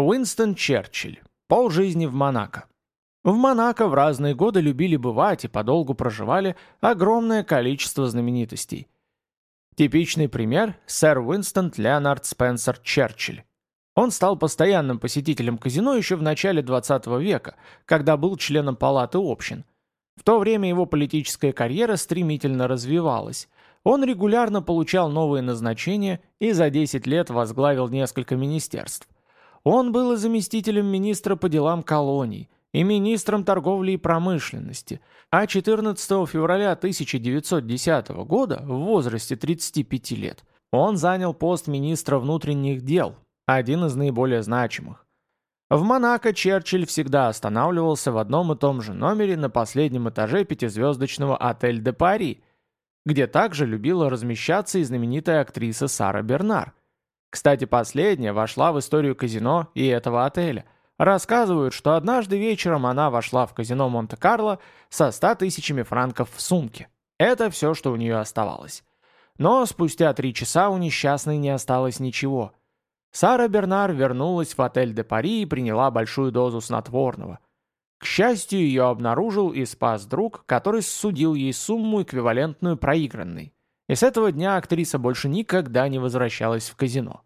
Уинстон Черчилль. Полжизни в Монако. В Монако в разные годы любили бывать и подолгу проживали огромное количество знаменитостей. Типичный пример – сэр Уинстон Леонард Спенсер Черчилль. Он стал постоянным посетителем казино еще в начале 20 века, когда был членом палаты общин. В то время его политическая карьера стремительно развивалась. Он регулярно получал новые назначения и за 10 лет возглавил несколько министерств. Он был и заместителем министра по делам колоний, и министром торговли и промышленности, а 14 февраля 1910 года, в возрасте 35 лет, он занял пост министра внутренних дел, один из наиболее значимых. В Монако Черчилль всегда останавливался в одном и том же номере на последнем этаже пятизвездочного отель «Де Пари», где также любила размещаться и знаменитая актриса Сара Бернар. Кстати, последняя вошла в историю казино и этого отеля. Рассказывают, что однажды вечером она вошла в казино Монте-Карло со 100 тысячами франков в сумке. Это все, что у нее оставалось. Но спустя три часа у несчастной не осталось ничего. Сара Бернар вернулась в отель де Пари и приняла большую дозу снотворного. К счастью, ее обнаружил и спас друг, который судил ей сумму, эквивалентную проигранной. И с этого дня актриса больше никогда не возвращалась в казино.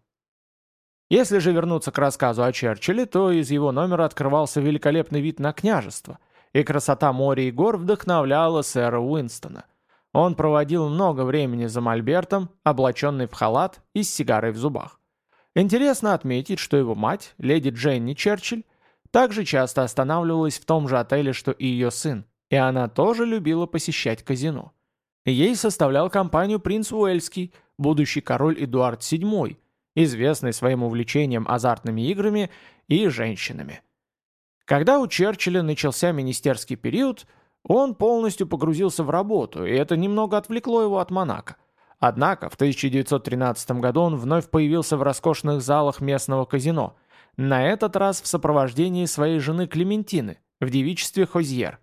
Если же вернуться к рассказу о Черчилле, то из его номера открывался великолепный вид на княжество, и красота моря и гор вдохновляла сэра Уинстона. Он проводил много времени за мольбертом, облаченный в халат и с сигарой в зубах. Интересно отметить, что его мать, леди Дженни Черчилль, также часто останавливалась в том же отеле, что и ее сын, и она тоже любила посещать казино. Ей составлял компанию принц Уэльский, будущий король Эдуард VII, известный своим увлечением азартными играми и женщинами. Когда у Черчилля начался министерский период, он полностью погрузился в работу, и это немного отвлекло его от Монако. Однако в 1913 году он вновь появился в роскошных залах местного казино, на этот раз в сопровождении своей жены Клементины в девичестве Хозьер.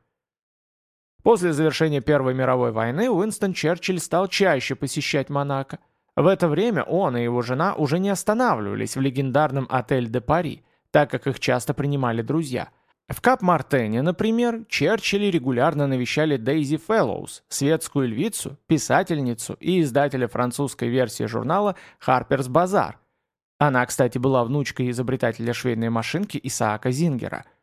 После завершения Первой мировой войны Уинстон Черчилль стал чаще посещать Монако. В это время он и его жена уже не останавливались в легендарном отель де Пари, так как их часто принимали друзья. В Кап-Мартене, например, Черчилли регулярно навещали Дейзи Фэллоус, светскую львицу, писательницу и издателя французской версии журнала «Харперс Базар». Она, кстати, была внучкой изобретателя швейной машинки Исаака Зингера –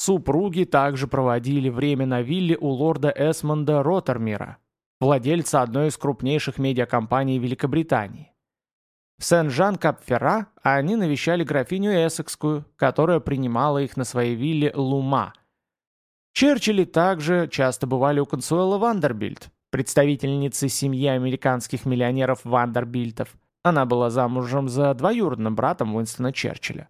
Супруги также проводили время на вилле у лорда Эсмонда Роттермира, владельца одной из крупнейших медиакомпаний Великобритании. В Сен-Жан-Капфера они навещали графиню Эссекскую, которая принимала их на своей вилле Лума. Черчилли также часто бывали у Консуэла Вандербильт, представительницы семьи американских миллионеров Вандербильтов. Она была замужем за двоюродным братом Уинстона Черчилля.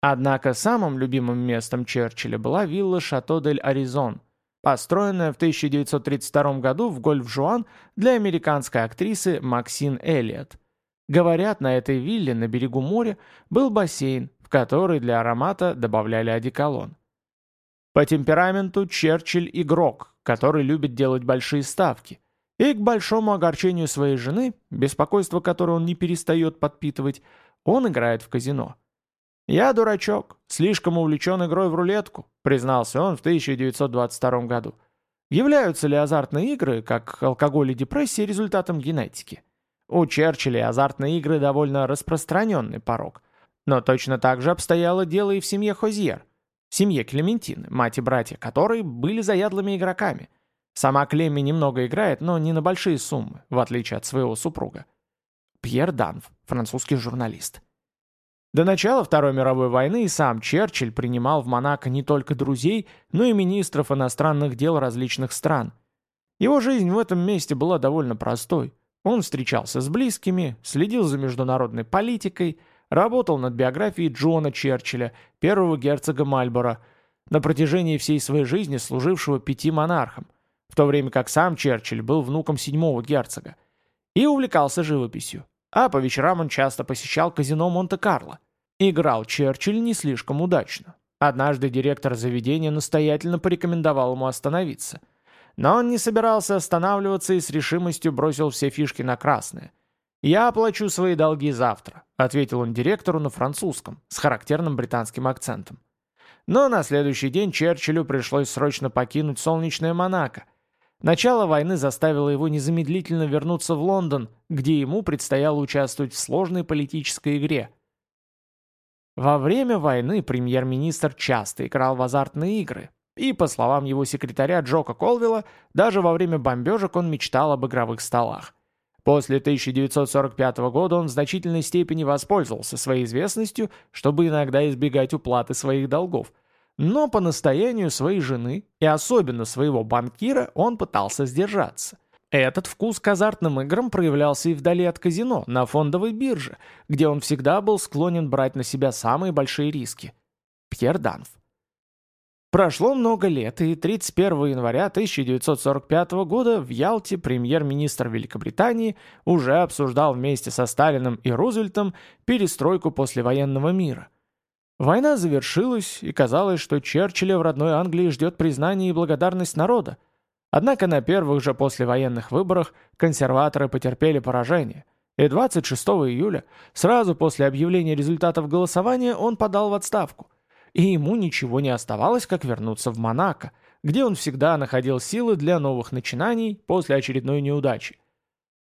Однако самым любимым местом Черчилля была вилла Шато-дель-Аризон, построенная в 1932 году в Гольф-Жуан для американской актрисы Максин Эллиот. Говорят, на этой вилле на берегу моря был бассейн, в который для аромата добавляли одеколон. По темпераменту Черчилль игрок, который любит делать большие ставки. И к большому огорчению своей жены, беспокойство которое он не перестает подпитывать, он играет в казино. «Я дурачок, слишком увлечен игрой в рулетку», признался он в 1922 году. Являются ли азартные игры, как алкоголь и депрессия, результатом генетики? У Черчилля азартные игры довольно распространенный порог. Но точно так же обстояло дело и в семье Хозьер, семье Клементины, мать и братья которой были заядлыми игроками. Сама Клемми немного играет, но не на большие суммы, в отличие от своего супруга. Пьер Данв, французский журналист. До начала Второй мировой войны и сам Черчилль принимал в Монако не только друзей, но и министров иностранных дел различных стран. Его жизнь в этом месте была довольно простой. Он встречался с близкими, следил за международной политикой, работал над биографией Джона Черчилля, первого герцога Мальборо, на протяжении всей своей жизни служившего пяти монархам, в то время как сам Черчилль был внуком седьмого герцога, и увлекался живописью. А по вечерам он часто посещал казино Монте-Карло. Играл Черчилль не слишком удачно. Однажды директор заведения настоятельно порекомендовал ему остановиться. Но он не собирался останавливаться и с решимостью бросил все фишки на красное. «Я оплачу свои долги завтра», — ответил он директору на французском, с характерным британским акцентом. Но на следующий день Черчиллю пришлось срочно покинуть солнечное Монако. Начало войны заставило его незамедлительно вернуться в Лондон, где ему предстояло участвовать в сложной политической игре. Во время войны премьер-министр часто играл в азартные игры, и, по словам его секретаря Джока Колвилла, даже во время бомбежек он мечтал об игровых столах. После 1945 года он в значительной степени воспользовался своей известностью, чтобы иногда избегать уплаты своих долгов. Но по настоянию своей жены, и особенно своего банкира, он пытался сдержаться. Этот вкус к азартным играм проявлялся и вдали от казино, на фондовой бирже, где он всегда был склонен брать на себя самые большие риски. Пьер Данф. Прошло много лет, и 31 января 1945 года в Ялте премьер-министр Великобритании уже обсуждал вместе со Сталиным и Рузвельтом перестройку послевоенного мира. Война завершилась, и казалось, что Черчилля в родной Англии ждет признание и благодарность народа. Однако на первых же послевоенных выборах консерваторы потерпели поражение, и 26 июля, сразу после объявления результатов голосования, он подал в отставку – и ему ничего не оставалось, как вернуться в Монако, где он всегда находил силы для новых начинаний после очередной неудачи.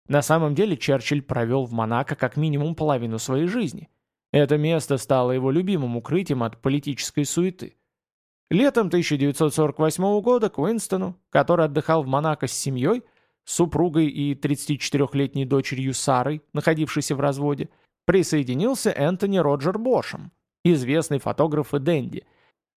На самом деле Черчилль провел в Монако как минимум половину своей жизни. Это место стало его любимым укрытием от политической суеты. Летом 1948 года к Уинстону, который отдыхал в Монако с семьей, супругой и 34-летней дочерью Сарой, находившейся в разводе, присоединился Энтони Роджер Бошем, известный фотограф и Дэнди.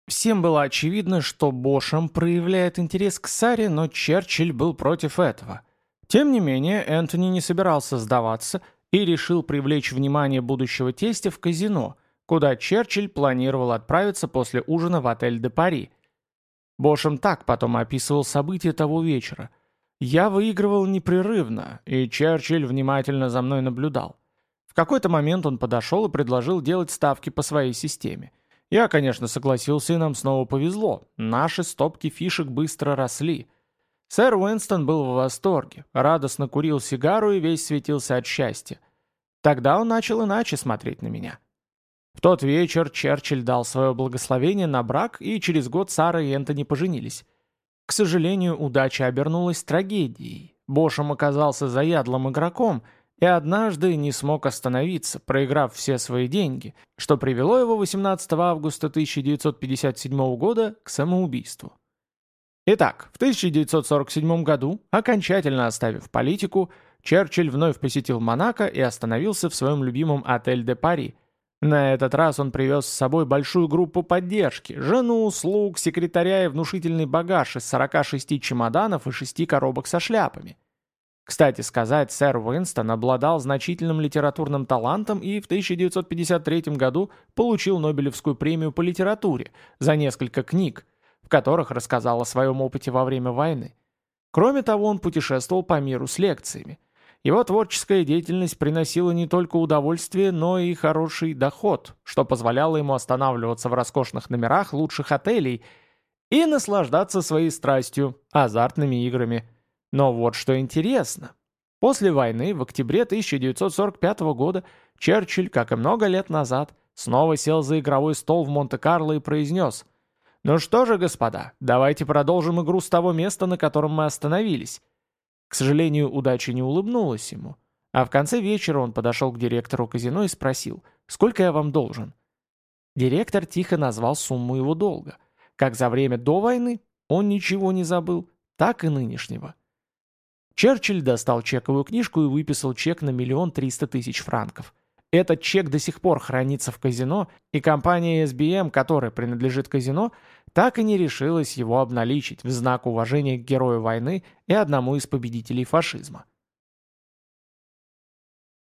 Всем было очевидно, что Бошем проявляет интерес к Саре, но Черчилль был против этого. Тем не менее, Энтони не собирался сдаваться и решил привлечь внимание будущего тестя в казино, куда Черчилль планировал отправиться после ужина в отель «Де Пари». Бошем так потом описывал события того вечера. «Я выигрывал непрерывно, и Черчилль внимательно за мной наблюдал. В какой-то момент он подошел и предложил делать ставки по своей системе. Я, конечно, согласился, и нам снова повезло. Наши стопки фишек быстро росли. Сэр Уинстон был в восторге, радостно курил сигару и весь светился от счастья. Тогда он начал иначе смотреть на меня. В тот вечер Черчилль дал свое благословение на брак, и через год Сара и Энтони поженились. К сожалению, удача обернулась трагедией. Бошем оказался заядлым игроком — и однажды не смог остановиться, проиграв все свои деньги, что привело его 18 августа 1957 года к самоубийству. Итак, в 1947 году, окончательно оставив политику, Черчилль вновь посетил Монако и остановился в своем любимом отель «Де Пари». На этот раз он привез с собой большую группу поддержки, жену, слуг, секретаря и внушительный багаж из 46 чемоданов и 6 коробок со шляпами. Кстати сказать, сэр Уинстон обладал значительным литературным талантом и в 1953 году получил Нобелевскую премию по литературе за несколько книг, в которых рассказал о своем опыте во время войны. Кроме того, он путешествовал по миру с лекциями. Его творческая деятельность приносила не только удовольствие, но и хороший доход, что позволяло ему останавливаться в роскошных номерах лучших отелей и наслаждаться своей страстью, азартными играми – но вот что интересно. После войны, в октябре 1945 года, Черчилль, как и много лет назад, снова сел за игровой стол в Монте-Карло и произнес «Ну что же, господа, давайте продолжим игру с того места, на котором мы остановились». К сожалению, удача не улыбнулась ему. А в конце вечера он подошел к директору казино и спросил «Сколько я вам должен?» Директор тихо назвал сумму его долга. Как за время до войны он ничего не забыл, так и нынешнего. Черчилль достал чековую книжку и выписал чек на миллион триста тысяч франков. Этот чек до сих пор хранится в казино, и компания SBM, которой принадлежит казино, так и не решилась его обналичить в знак уважения к герою войны и одному из победителей фашизма.